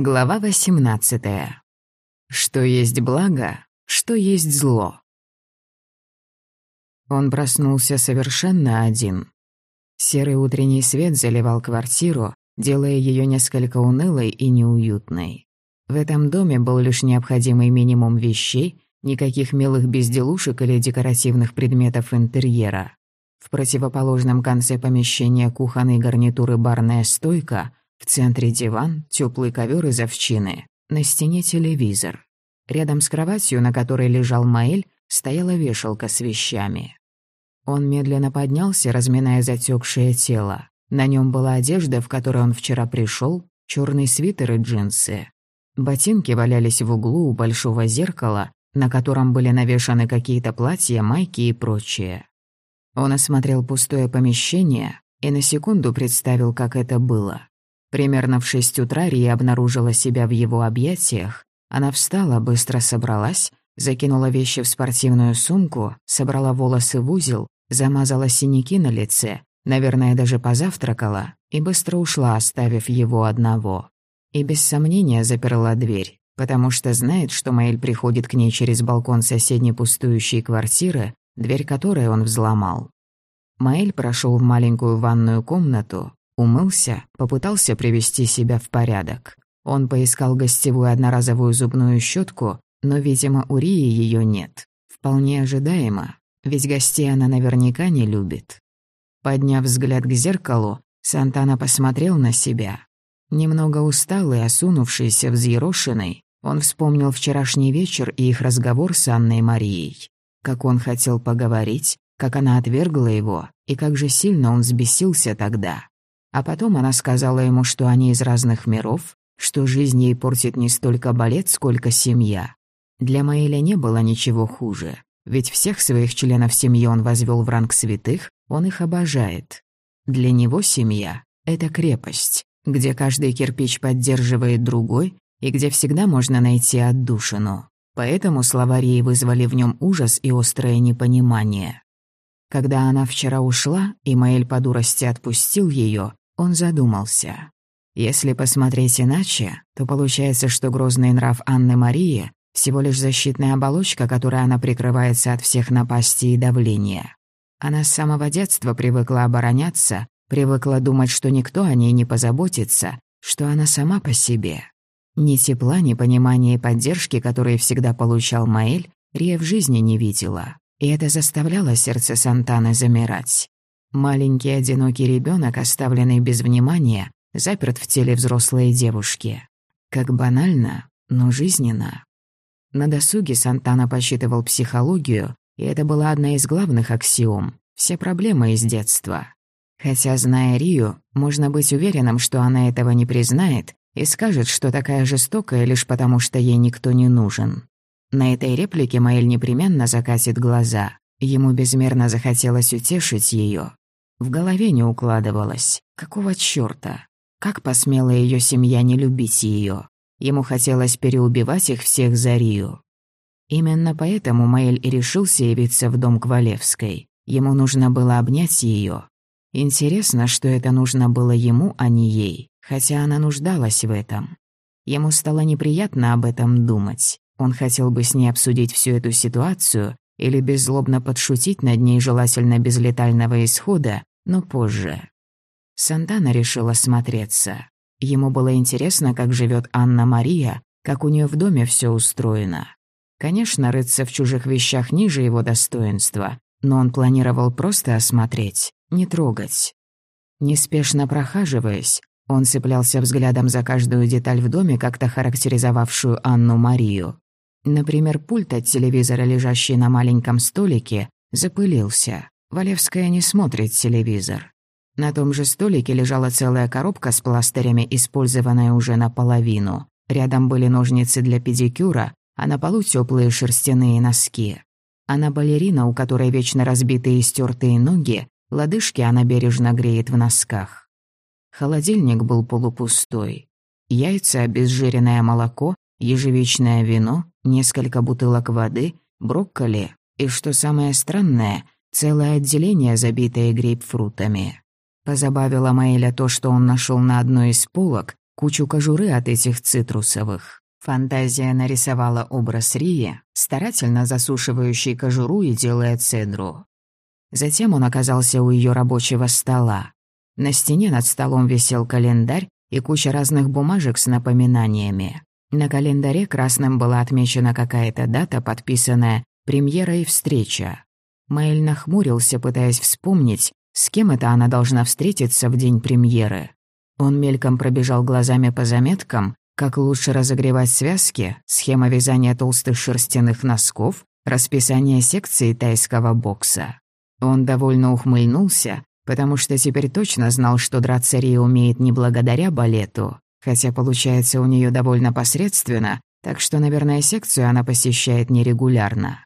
Глава 18. Что есть благо, что есть зло. Он проснулся совершенно один. Серый утренний свет заливал квартиру, делая ее несколько унылой и неуютной. В этом доме был лишь необходимый минимум вещей, никаких милых безделушек или декоративных предметов интерьера. В противоположном конце помещения кухонной гарнитуры барная стойка, в центре диван, теплый ковер из овчины, на стене телевизор. Рядом с кроватью, на которой лежал Маэль, стояла вешалка с вещами. Он медленно поднялся, разминая затекшее тело. На нем была одежда, в которой он вчера пришел, черный свитер и джинсы. Ботинки валялись в углу у большого зеркала, на котором были навешаны какие-то платья, майки и прочее. Он осмотрел пустое помещение и на секунду представил, как это было. Примерно в шесть утра Рия обнаружила себя в его объятиях. Она встала, быстро собралась, закинула вещи в спортивную сумку, собрала волосы в узел, замазала синяки на лице, наверное, даже позавтракала, и быстро ушла, оставив его одного. И без сомнения заперла дверь, потому что знает, что Маэль приходит к ней через балкон соседней пустующей квартиры, дверь которой он взломал. Маэль прошел в маленькую ванную комнату, Умылся, попытался привести себя в порядок. Он поискал гостевую одноразовую зубную щетку, но, видимо, у Рии ее нет. Вполне ожидаемо, ведь гостей она наверняка не любит. Подняв взгляд к зеркалу, Сантана посмотрел на себя. Немного усталый, осунувшийся, взъерошенный, он вспомнил вчерашний вечер и их разговор с Анной Марией. Как он хотел поговорить, как она отвергла его, и как же сильно он взбесился тогда. А потом она сказала ему, что они из разных миров, что жизнь ей портит не столько балет, сколько семья. Для Маэля не было ничего хуже, ведь всех своих членов семьи он возвел в ранг святых, он их обожает. Для него семья — это крепость, где каждый кирпич поддерживает другой и где всегда можно найти отдушину. Поэтому словари вызвали в нем ужас и острое непонимание. Когда она вчера ушла, и Маэль по дурости отпустил ее, он задумался. Если посмотреть иначе, то получается, что грозный нрав Анны Марии — всего лишь защитная оболочка, которой она прикрывается от всех напастей и давления. Она с самого детства привыкла обороняться, привыкла думать, что никто о ней не позаботится, что она сама по себе. Ни тепла, ни понимания и поддержки, которые всегда получал Маэль, Рия в жизни не видела. И это заставляло сердце Сантаны замирать. Маленький одинокий ребенок, оставленный без внимания, заперт в теле взрослой девушки. Как банально, но жизненно. На досуге Сантана посчитывал психологию, и это была одна из главных аксиом. Все проблемы из детства. Хотя, зная Рию, можно быть уверенным, что она этого не признает и скажет, что такая жестокая лишь потому, что ей никто не нужен. На этой реплике Маэль непременно закатит глаза. Ему безмерно захотелось утешить ее, в голове не укладывалось. Какого чёрта? Как посмела её семья не любить её? Ему хотелось переубивать их всех за Рию. Именно поэтому Маэль и решился явиться в дом Квалевской. Ему нужно было обнять её. Интересно, что это нужно было ему, а не ей, хотя она нуждалась в этом. Ему стало неприятно об этом думать. Он хотел бы с ней обсудить всю эту ситуацию или беззлобно подшутить над ней желательно без летального исхода, но позже. Сантана решил осмотреться. Ему было интересно, как живет Анна-Мария, как у нее в доме все устроено. Конечно, рыться в чужих вещах ниже его достоинства, но он планировал просто осмотреть, не трогать. Неспешно прохаживаясь, он цеплялся взглядом за каждую деталь в доме, как-то характеризовавшую Анну-Марию. Например, пульт от телевизора, лежащий на маленьком столике, запылился. Валевская не смотрит телевизор. На том же столике лежала целая коробка с пластырями, использованная уже наполовину. Рядом были ножницы для педикюра, а на полу теплые шерстяные носки. Она балерина, у которой вечно разбитые и стертые ноги, лодыжки она бережно греет в носках. Холодильник был полупустой. Яйца, обезжиренное молоко, ежевичное вино, несколько бутылок воды, брокколи и, что самое странное — Целое отделение, забитое грейпфрутами. Позабавило Маэля то, что он нашел на одной из полок кучу кожуры от этих цитрусовых. Фантазия нарисовала образ Рии, старательно засушивающей кожуру и делая цедру. Затем он оказался у ее рабочего стола. На стене над столом висел календарь и куча разных бумажек с напоминаниями. На календаре красным была отмечена какая-то дата, подписанная «Премьера и встреча». Мэйль нахмурился, пытаясь вспомнить, с кем это она должна встретиться в день премьеры. Он мельком пробежал глазами по заметкам, как лучше разогревать связки, схема вязания толстых шерстяных носков, расписание секции тайского бокса. Он довольно ухмыльнулся, потому что теперь точно знал, что драться Рия умеет не благодаря балету, хотя получается у нее довольно посредственно, так что, наверное, секцию она посещает нерегулярно.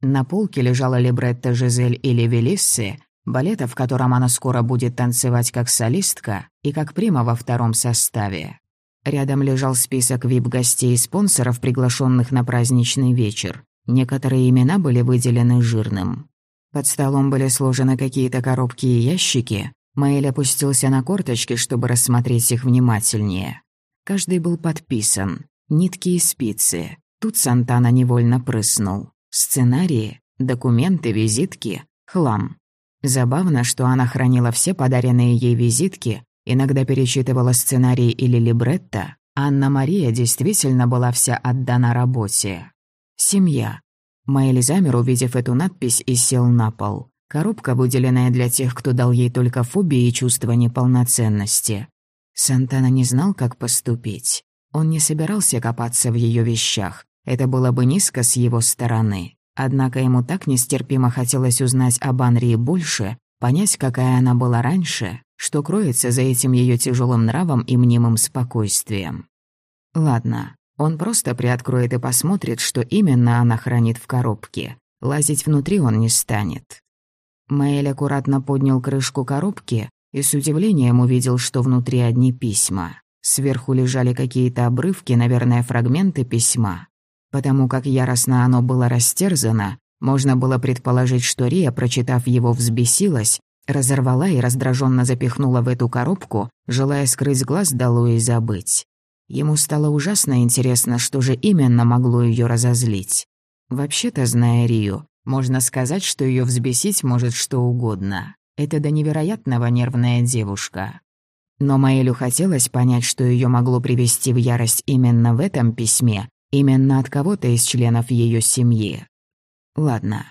На полке лежала либретто Жизель или Велиссы, балета, в котором она скоро будет танцевать как солистка и как прима во втором составе. Рядом лежал список вип-гостей и спонсоров, приглашенных на праздничный вечер. Некоторые имена были выделены жирным. Под столом были сложены какие-то коробки и ящики. Маэль опустился на корточки, чтобы рассмотреть их внимательнее. Каждый был подписан. Нитки и спицы. Тут Сантана невольно прыснул. Сценарии, документы, визитки, хлам. Забавно, что она хранила все подаренные ей визитки, иногда перечитывала сценарии или либретто. Анна-Мария действительно была вся отдана работе. Семья. Майли замер, увидев эту надпись, и сел на пол. Коробка, выделенная для тех, кто дал ей только фобии и чувство неполноценности. Сантана не знал, как поступить. Он не собирался копаться в ее вещах. Это было бы низко с его стороны. Однако ему так нестерпимо хотелось узнать об Анрии больше, понять, какая она была раньше, что кроется за этим ее тяжелым нравом и мнимым спокойствием. Ладно, он просто приоткроет и посмотрит, что именно она хранит в коробке. Лазить внутри он не станет. Мэйль аккуратно поднял крышку коробки и с удивлением увидел, что внутри одни письма. Сверху лежали какие-то обрывки, наверное, фрагменты письма. Потому как яростно оно было растерзано, можно было предположить, что Рия, прочитав его, взбесилась, разорвала и раздраженно запихнула в эту коробку, желая скрыть глаз долу и забыть. Ему стало ужасно интересно, что же именно могло ее разозлить. Вообще-то, зная Рию, можно сказать, что ее взбесить может что угодно. Это до невероятного нервная девушка. Но Маэлю хотелось понять, что ее могло привести в ярость именно в этом письме, именно от кого-то из членов ее семьи. Ладно,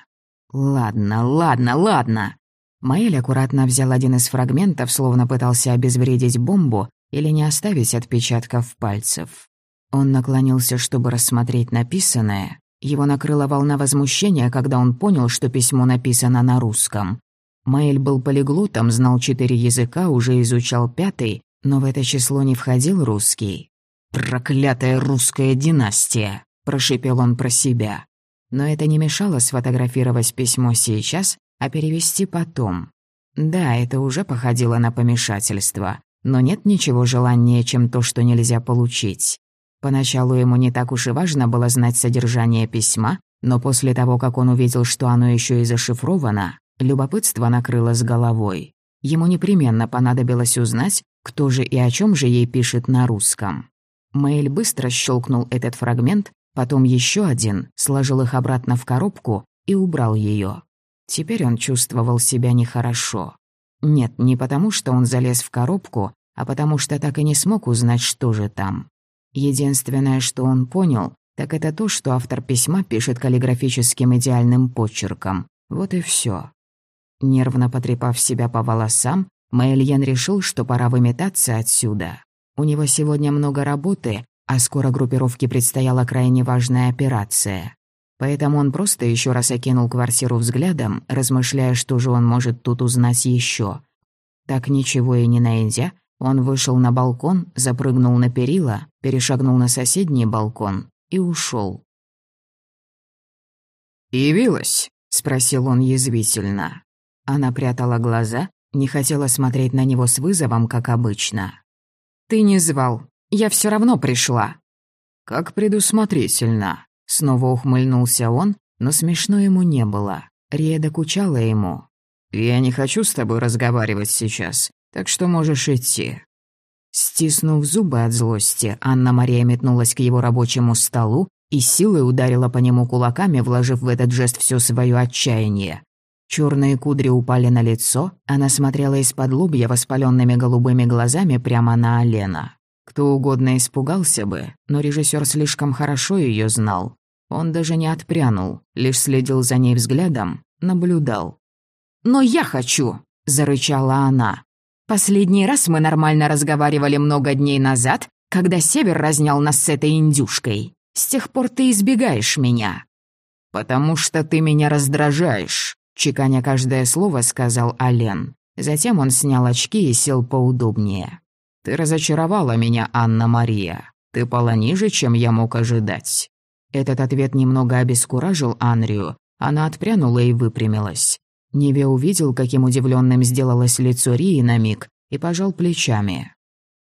ладно, ладно, ладно. Маэль аккуратно взял один из фрагментов, словно пытался обезвредить бомбу, или не оставить отпечатков пальцев. Он наклонился, чтобы рассмотреть написанное. Его накрыла волна возмущения, когда он понял, что письмо написано на русском. Маэль был полиглотом, знал четыре языка, уже изучал пятый, но в это число не входил русский. «Проклятая русская династия!» – прошипел он про себя. Но это не мешало сфотографировать письмо сейчас, а перевести потом. Да, это уже походило на помешательство. Но нет ничего желаннее, чем то, что нельзя получить. Поначалу ему не так уж и важно было знать содержание письма, но после того, как он увидел, что оно еще и зашифровано, любопытство накрыло с головой. Ему непременно понадобилось узнать, кто же и о чем же ей пишет на русском. Мэйль быстро щелкнул этот фрагмент, потом еще один, сложил их обратно в коробку и убрал ее. Теперь он чувствовал себя нехорошо. Нет, не потому, что он залез в коробку, а потому что так и не смог узнать, что же там. Единственное, что он понял, так это то, что автор письма пишет каллиграфическим идеальным почерком. Вот и все. Нервно потрепав себя по волосам, Мэйльен решил, что пора выметаться отсюда. У него сегодня много работы, а скоро группировке предстояла крайне важная операция. Поэтому он просто еще раз окинул квартиру взглядом, размышляя, что же он может тут узнать еще. Так ничего и не найдя, он вышел на балкон, запрыгнул на перила, перешагнул на соседний балкон и ушел. «Явилась?» — спросил он язвительно. Она прятала глаза, не хотела смотреть на него с вызовом, как обычно. «Ты не звал. Я все равно пришла». «Как предусмотрительно», Снова ухмыльнулся он, но смешно ему не было. Рия докучала ему. «Я не хочу с тобой разговаривать сейчас, так что можешь идти». Стиснув зубы от злости, Анна-Мария метнулась к его рабочему столу и силой ударила по нему кулаками, вложив в этот жест все свое отчаяние. Черные кудри упали на лицо, она смотрела из-под лобья воспаленными голубыми глазами прямо на Алена. Кто угодно испугался бы, но режиссер слишком хорошо ее знал. Он даже не отпрянул, лишь следил за ней взглядом, наблюдал. «Но я хочу!» – зарычала она. «Последний раз мы нормально разговаривали много дней назад, когда Север разнял нас с этой индюшкой. С тех пор ты избегаешь меня». «Потому что ты меня раздражаешь», – чеканя каждое слово, сказал Ален. Затем он снял очки и сел поудобнее. «Ты разочаровала меня, Анна-Мария. Ты пала ниже, чем я мог ожидать». Этот ответ немного обескуражил Анрию. Она отпрянула и выпрямилась. Неве увидел, каким удивленным сделалось лицо Рии на миг, и пожал плечами.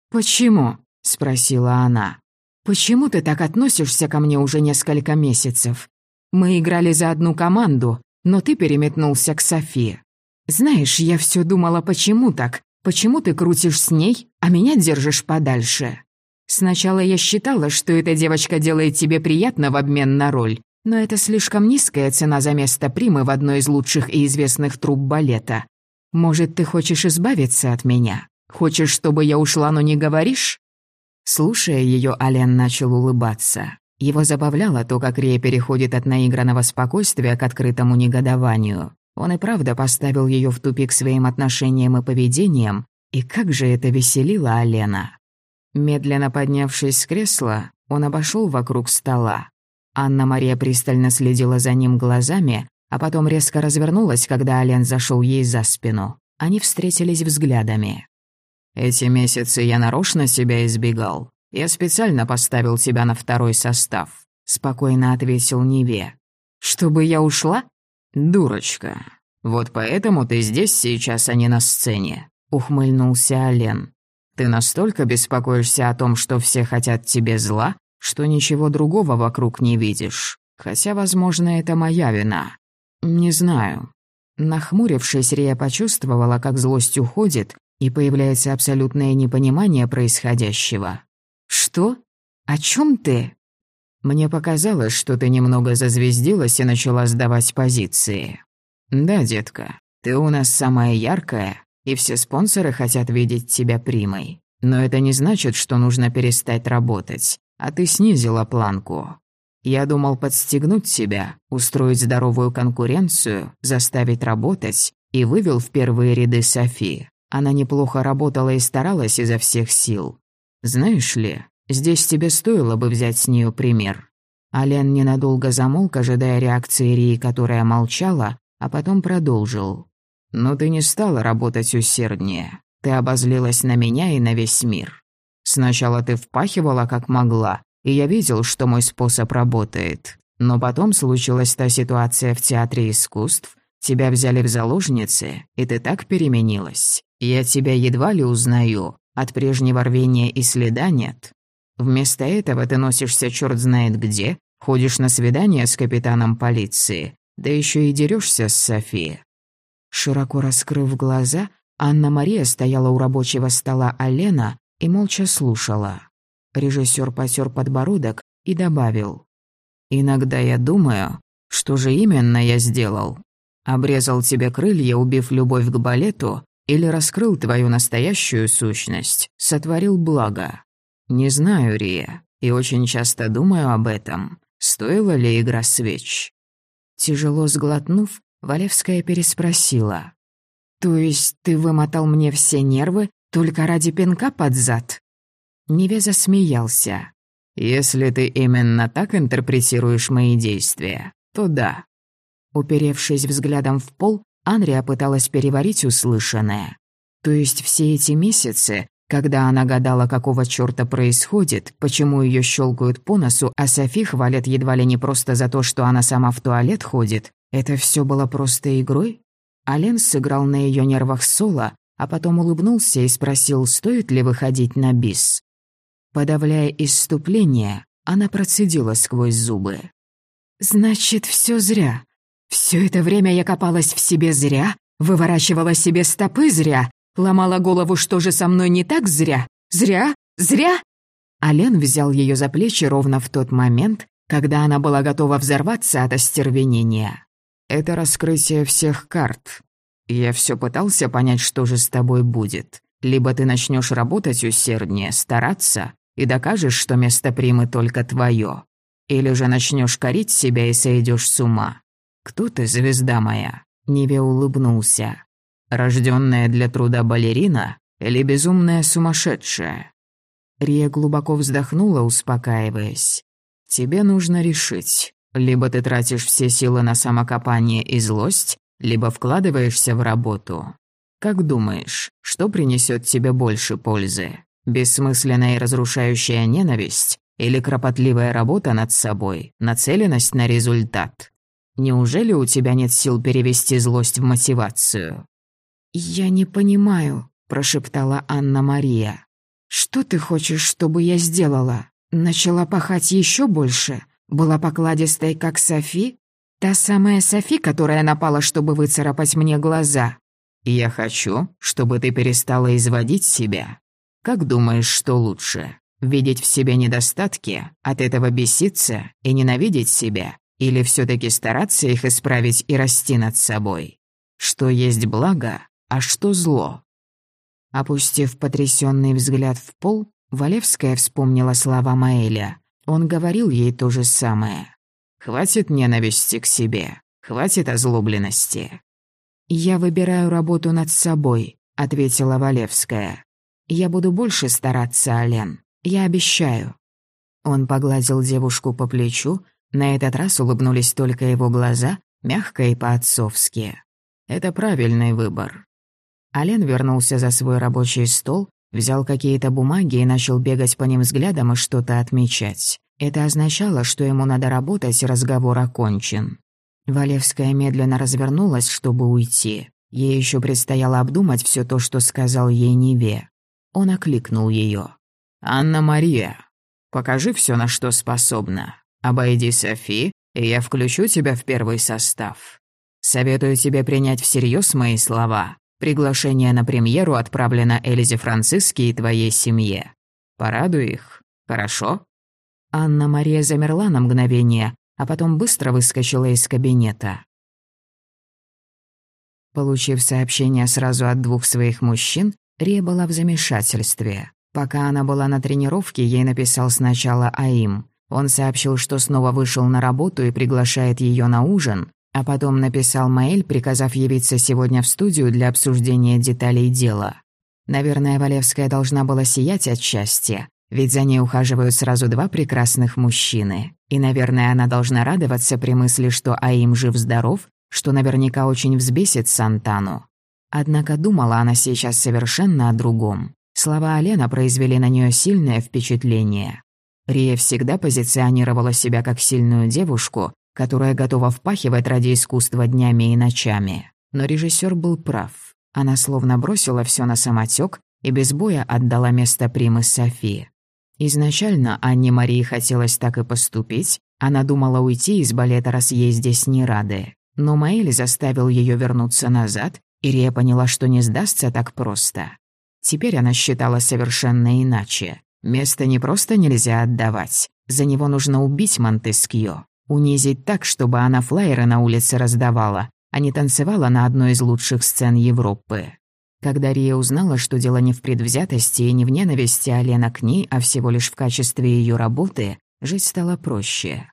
«Почему?» – спросила она. «Почему ты так относишься ко мне уже несколько месяцев? Мы играли за одну команду, но ты переметнулся к Софи. Знаешь, я все думала, почему так? Почему ты крутишь с ней, а меня держишь подальше? Сначала я считала, что эта девочка делает тебе приятно в обмен на роль, но это слишком низкая цена за место примы в одной из лучших и известных труп балета. Может, ты хочешь избавиться от меня? Хочешь, чтобы я ушла, но не говоришь?» Слушая ее, Ален начал улыбаться. Его забавляло то, как Рия переходит от наигранного спокойствия к открытому негодованию. Он и правда поставил ее в тупик своим отношением и поведением, и как же это веселило Алена. Медленно поднявшись с кресла, он обошел вокруг стола. Анна-Мария пристально следила за ним глазами, а потом резко развернулась, когда Ален зашел ей за спину. Они встретились взглядами. «Эти месяцы я нарочно себя избегал. Я специально поставил тебя на второй состав», — спокойно ответил Неве. «Чтобы я ушла?» «Дурочка. Вот поэтому ты здесь сейчас, а не на сцене», — ухмыльнулся Ален. «Ты настолько беспокоишься о том, что все хотят тебе зла, что ничего другого вокруг не видишь. Хотя, возможно, это моя вина. Не знаю». Нахмурившись, Рия почувствовала, как злость уходит, и появляется абсолютное непонимание происходящего. «Что? О чем ты?» «Мне показалось, что ты немного зазвездилась и начала сдавать позиции. Да, детка, ты у нас самая яркая, и все спонсоры хотят видеть тебя примой. Но это не значит, что нужно перестать работать а ты снизила планку. Я думал подстегнуть тебя, устроить здоровую конкуренцию, заставить работать, и вывел в первые ряды Софи. Она неплохо работала и старалась изо всех сил. Знаешь ли, здесь тебе стоило бы взять с нее пример». Ален ненадолго замолк, ожидая реакции Рии, которая молчала, а потом продолжил. «Но ты не стала работать усерднее. Ты обозлилась на меня и на весь мир. Сначала ты впахивала как могла, и я видел, что мой способ работает. Но потом случилась та ситуация в Театре искусств, тебя взяли в заложницы, и ты так переменилась. Я тебя едва ли узнаю, от прежнего рвения и следа нет. Вместо этого ты носишься черт знает где, ходишь на свидание с капитаном полиции, да еще и дерешься с Софией. Широко раскрыв глаза, Анна-Мария стояла у рабочего стола Алена и молча слушала. Режиссер потер подбородок и добавил. «Иногда я думаю, что же именно я сделал? Обрезал тебе крылья, убив любовь к балету, или раскрыл твою настоящую сущность, сотворил благо? Не знаю, Рия, и очень часто думаю об этом. Стоила ли игра свеч?» Тяжело сглотнув, Валевская переспросила. «То есть ты вымотал мне все нервы только ради пинка под зад?» Неве засмеялся. «Если ты именно так интерпретируешь мои действия, то да». Уперевшись взглядом в пол, Анрия пыталась переварить услышанное. То есть все эти месяцы, когда она гадала, какого чёрта происходит, почему её щелкают по носу, а Софи хвалят едва ли не просто за то, что она сама в туалет ходит, это всё было просто игрой? Ален сыграл на её нервах соло, а потом улыбнулся и спросил, стоит ли выходить на бис. Подавляя исступление, она процедила сквозь зубы. «Значит, все зря. Все это время я копалась в себе зря, выворачивала себе стопы зря, ломала голову, что же со мной не так зря. Зря? Зря?» Ален взял ее за плечи ровно в тот момент, когда она была готова взорваться от остервенения. «Это раскрытие всех карт. Я все пытался понять, что же с тобой будет. Либо ты начнешь работать усерднее, стараться, и докажешь, что место примы только твое. Или же начнешь корить себя и сойдешь с ума. Кто ты, звезда моя?» Неве улыбнулся. Рожденная для труда балерина или безумная сумасшедшая?» Рия глубоко вздохнула, успокаиваясь. «Тебе нужно решить. Либо ты тратишь все силы на самокопание и злость, либо вкладываешься в работу. Как думаешь, что принесет тебе больше пользы? Бессмысленная и разрушающая ненависть или кропотливая работа над собой, нацеленность на результат? Неужели у тебя нет сил перевести злость в мотивацию?» «Я не понимаю», — прошептала Анна-Мария. «Что ты хочешь, чтобы я сделала? Начала пахать еще больше? Была покладистой, как Софи? Та самая Софи, которая напала, чтобы выцарапать мне глаза?» «Я хочу, чтобы ты перестала изводить себя. Как думаешь, что лучше? Видеть в себе недостатки, от этого беситься и ненавидеть себя, или все таки стараться их исправить и расти над собой? Что есть благо, а что зло? Опустив потрясенный взгляд в пол, Валевская вспомнила слова Маэля. Он говорил ей то же самое. «Хватит ненависти к себе, хватит озлобленности». «Я выбираю работу над собой», — ответила Валевская. «Я буду больше стараться, Ален. Я обещаю». Он погладил девушку по плечу, на этот раз улыбнулись только его глаза, мягко и по-отцовски. «Это правильный выбор». Ален вернулся за свой рабочий стол, взял какие-то бумаги и начал бегать по ним взглядом и что-то отмечать. Это означало, что ему надо работать, разговор окончен. Валевская медленно развернулась, чтобы уйти. Ей еще предстояло обдумать все то, что сказал ей Неве. Он окликнул ее. «Анна-Мария, покажи все, на что способна». Обойди Софи, и я включу тебя в первый состав. Советую тебе принять всерьез мои слова. Приглашение на премьеру отправлено Эльзе Франциски и твоей семье. Порадуй их, хорошо?» Анна-Мария замерла на мгновение, а потом быстро выскочила из кабинета. Получив сообщение сразу от двух своих мужчин, Рия была в замешательстве. Пока она была на тренировке, ей написал сначала Аим. Он сообщил, что снова вышел на работу и приглашает ее на ужин, а потом написал Маэль, приказав явиться сегодня в студию для обсуждения деталей дела. Наверное, Валевская должна была сиять от счастья, ведь за ней ухаживают сразу два прекрасных мужчины. И, наверное, она должна радоваться при мысли, что Аим жив-здоров, что наверняка очень взбесит Сантану. Однако думала она сейчас совершенно о другом. Слова Алена произвели на нее сильное впечатление. Рия всегда позиционировала себя как сильную девушку, которая готова впахивать ради искусства днями и ночами. Но режиссер был прав. Она словно бросила все на самотек и без боя отдала место примы Софии. Изначально Анне Марии хотелось так и поступить. Она думала уйти из балета, раз ей здесь не рады. Но Маэль заставил ее вернуться назад, и Рия поняла, что не сдастся так просто. Теперь она считала совершенно иначе. Место не просто нельзя отдавать. За него нужно убить Монтескио. Унизить так, чтобы она флайеры на улице раздавала, а не танцевала на одной из лучших сцен Европы. Когда Рия узнала, что дело не в предвзятости и не в ненависти Алена к ней, а всего лишь в качестве ее работы, жить стало проще.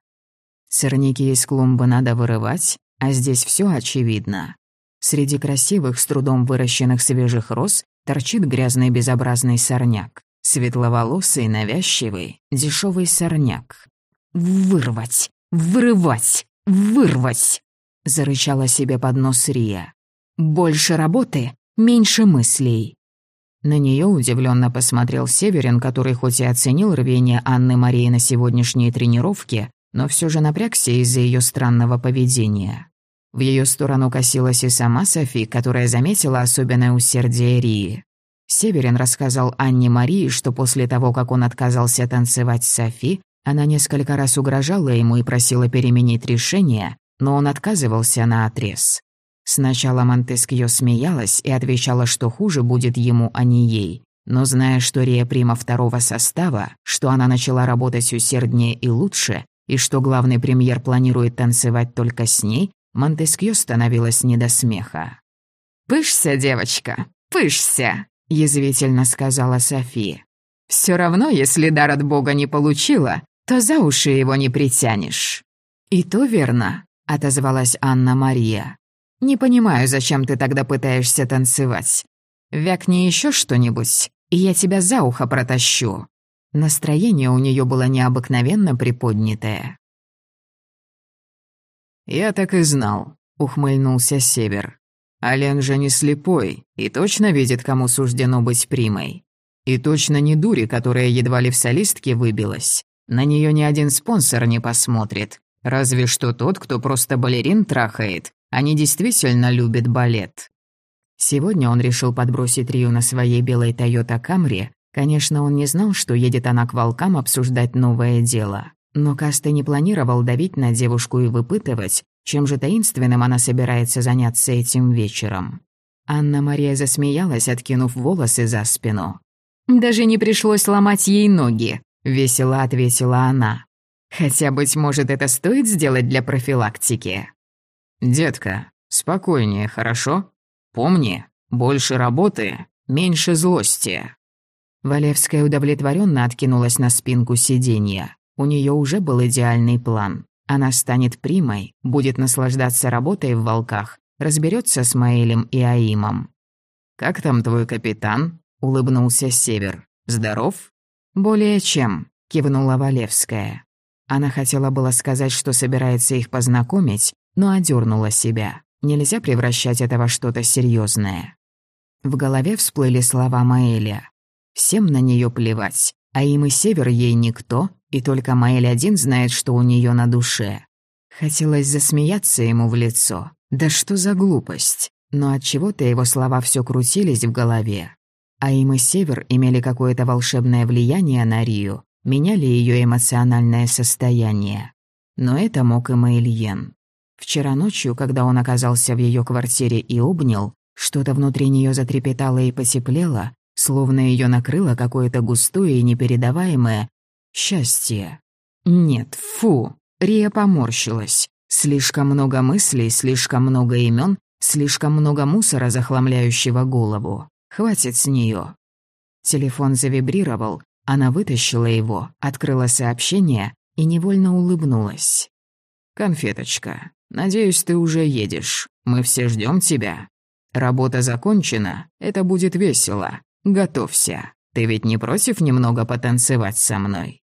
Сорняки из клумбы надо вырывать, а здесь все очевидно. Среди красивых, с трудом выращенных свежих роз торчит грязный безобразный сорняк. Светловолосый, навязчивый, дешевый сорняк. «Вырвать! Вырывать! Вырвать!» — зарычала себе под нос Рия. «Больше работы, меньше мыслей». На нее удивленно посмотрел Северин, который хоть и оценил рвение Анны Марии на сегодняшней тренировке, но все же напрягся из-за ее странного поведения. В ее сторону косилась и сама Софи, которая заметила особенное усердие Рии. Северин рассказал Анне Марии, что после того, как он отказался танцевать с Софи, она несколько раз угрожала ему и просила переменить решение, но он отказывался на отрез. Сначала Монтескио смеялась и отвечала, что хуже будет ему, а не ей. Но зная, что Рия Прима второго состава, что она начала работать усерднее и лучше, и что главный премьер планирует танцевать только с ней, Монтескью становилась не до смеха. «Пышься, девочка, пышься!» – язвительно сказала София. «Всё равно, если дар от Бога не получила, то за уши его не притянешь». «И то верно», — отозвалась Анна-Мария. «Не понимаю, зачем ты тогда пытаешься танцевать. Вякни еще что-нибудь, и я тебя за ухо протащу». Настроение у нее было необыкновенно приподнятое. «Я так и знал», — ухмыльнулся Север. «Ален же не слепой и точно видит, кому суждено быть примой. И точно не дури, которая едва ли в солистке выбилась. На нее ни один спонсор не посмотрит. Разве что тот, кто просто балерин трахает, не действительно любит балет». Сегодня он решил подбросить Рию на своей белой Тойота Камри. Конечно, он не знал, что едет она к волкам обсуждать новое дело. Но Каста не планировал давить на девушку и выпытывать, чем же таинственным она собирается заняться этим вечером. Анна-Мария засмеялась, откинув волосы за спину. «Даже не пришлось ломать ей ноги», — весело ответила она. «Хотя, быть может, это стоит сделать для профилактики?» «Детка, спокойнее, хорошо? Помни, больше работы, меньше злости». Валевская удовлетворенно откинулась на спинку сиденья. У нее уже был идеальный план. Она станет примой, будет наслаждаться работой в волках, разберется с Маэлем и Аимом. «Как там твой капитан?» — улыбнулся Север. «Здоров?» «Более чем», — кивнула Валевская. Она хотела было сказать, что собирается их познакомить, но одернула себя. Нельзя превращать это во что-то серьезное. В голове всплыли слова Маэля. Всем на нее плевать, а им и Север ей никто, и только Маэль один знает, что у нее на душе. Хотелось засмеяться ему в лицо. Да что за глупость? Но от чего то его слова все крутились в голове. А им и Север имели какое-то волшебное влияние на Рию, меняли ее эмоциональное состояние. Но это мог и Мэйльен. Вчера ночью, когда он оказался в ее квартире и обнял, что-то внутри нее затрепетало и потеплело, словно ее накрыло какое-то густое и непередаваемое Счастье. Нет, фу. Рия поморщилась. Слишком много мыслей, слишком много имен, слишком много мусора, захламляющего голову. Хватит с нее. Телефон завибрировал, она вытащила его, открыла сообщение и невольно улыбнулась. «Конфеточка, надеюсь, ты уже едешь. Мы все ждем тебя. Работа закончена, это будет весело. Готовься. Ты ведь не против немного потанцевать со мной?»